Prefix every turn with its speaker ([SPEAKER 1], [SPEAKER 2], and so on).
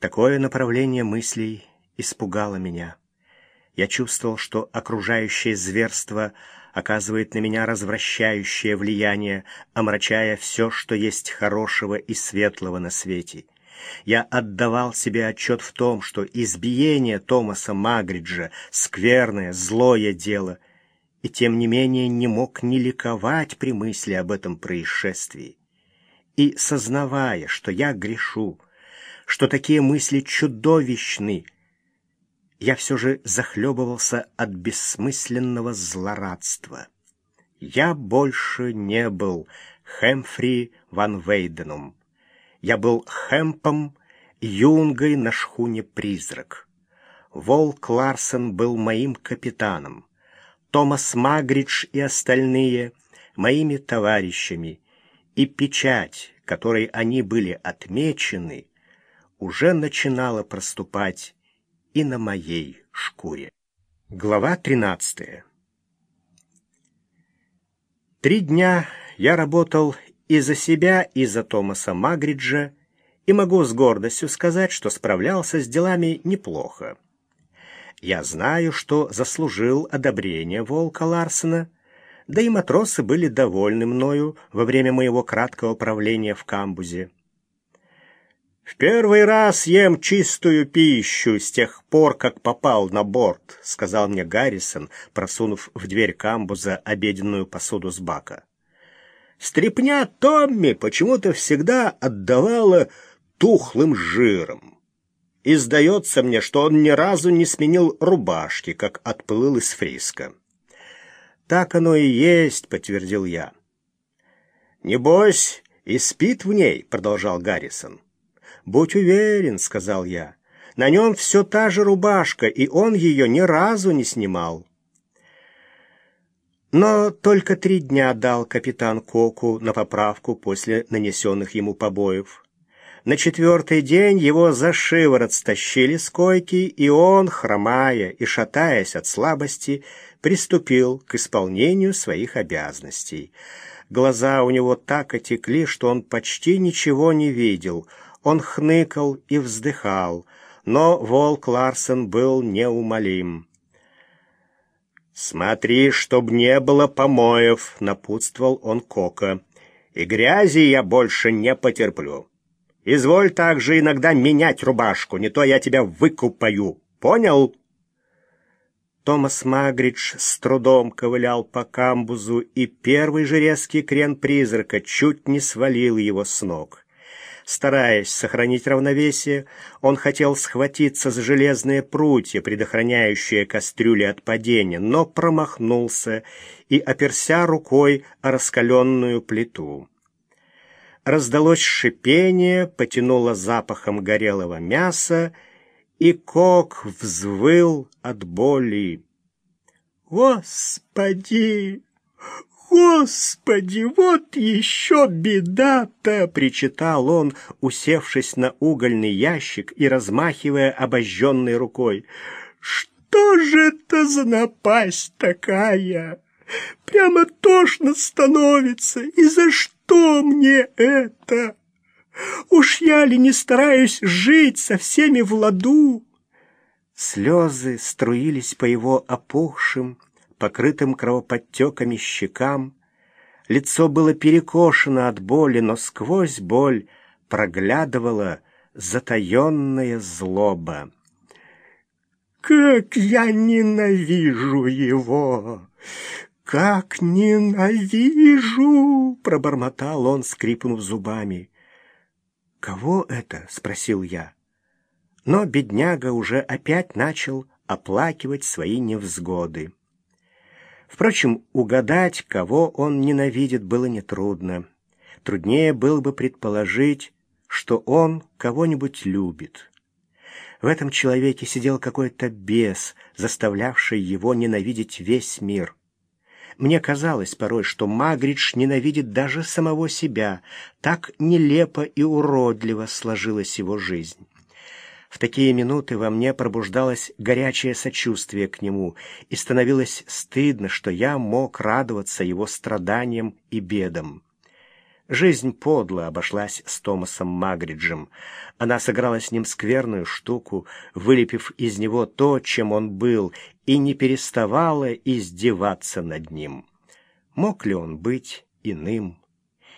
[SPEAKER 1] Такое направление мыслей испугало меня. Я чувствовал, что окружающее зверство оказывает на меня развращающее влияние, омрачая все, что есть хорошего и светлого на свете. Я отдавал себе отчет в том, что избиение Томаса Магриджа — скверное, злое дело, и тем не менее не мог не ликовать при мысли об этом происшествии. И, сознавая, что я грешу, что такие мысли чудовищны, я все же захлебывался от бессмысленного злорадства. Я больше не был Хэмфри Ван Вейденом. Я был Хэмпом, юнгой на шхуне «Призрак». Волк Ларсен был моим капитаном. Томас Магридж и остальные — моими товарищами, и печать, которой они были отмечены, уже начинала проступать и на моей шкуре. Глава тринадцатая. Три дня я работал и за себя, и за Томаса Магриджа, и могу с гордостью сказать, что справлялся с делами неплохо. Я знаю, что заслужил одобрение Волка Ларсена, да и матросы были довольны мною во время моего краткого правления в камбузе. «В первый раз ем чистую пищу с тех пор, как попал на борт», — сказал мне Гаррисон, просунув в дверь камбуза обеденную посуду с бака. Стрепня Томми почему-то всегда отдавала тухлым жиром. И сдается мне, что он ни разу не сменил рубашки, как отплыл из Фриска. «Так оно и есть», — подтвердил я. «Небось, и спит в ней», — продолжал Гаррисон. «Будь уверен», — сказал я. «На нем все та же рубашка, и он ее ни разу не снимал». Но только три дня дал капитан Коку на поправку после нанесенных ему побоев. На четвертый день его за шиворот стащили с койки, и он, хромая и шатаясь от слабости, приступил к исполнению своих обязанностей. Глаза у него так отекли, что он почти ничего не видел. Он хныкал и вздыхал, но волк Ларсен был неумолим. «Смотри, чтоб не было помоев», — напутствовал он Кока. «И грязи я больше не потерплю. Изволь также иногда менять рубашку, не то я тебя выкупаю. Понял?» Томас Магридж с трудом ковылял по камбузу, и первый же резкий крен призрака чуть не свалил его с ног. Стараясь сохранить равновесие, он хотел схватиться за железные прутья, предохраняющие кастрюли от падения, но промахнулся и оперся рукой о раскаленную плиту. Раздалось шипение, потянуло запахом горелого мяса, и кок взвыл от боли. «Господи!» «Господи, вот еще беда-то!» — причитал он, усевшись на угольный ящик и размахивая обожженной рукой. «Что же это за напасть такая? Прямо тошно становится, и за что мне это? Уж я ли не стараюсь жить со всеми в ладу?» Слезы струились по его опухшим, покрытым кровоподтеками щекам. Лицо было перекошено от боли, но сквозь боль проглядывала затаенная злоба. «Как я ненавижу его! Как ненавижу!» — пробормотал он, скрипнув зубами. «Кого это?» — спросил я. Но бедняга уже опять начал оплакивать свои невзгоды. Впрочем, угадать, кого он ненавидит, было нетрудно. Труднее было бы предположить, что он кого-нибудь любит. В этом человеке сидел какой-то бес, заставлявший его ненавидеть весь мир. Мне казалось порой, что Магридж ненавидит даже самого себя. Так нелепо и уродливо сложилась его жизнь. В такие минуты во мне пробуждалось горячее сочувствие к нему, и становилось стыдно, что я мог радоваться его страданиям и бедам. Жизнь подло обошлась с Томасом Магриджем. Она сыграла с ним скверную штуку, вылепив из него то, чем он был, и не переставала издеваться над ним. Мог ли он быть иным?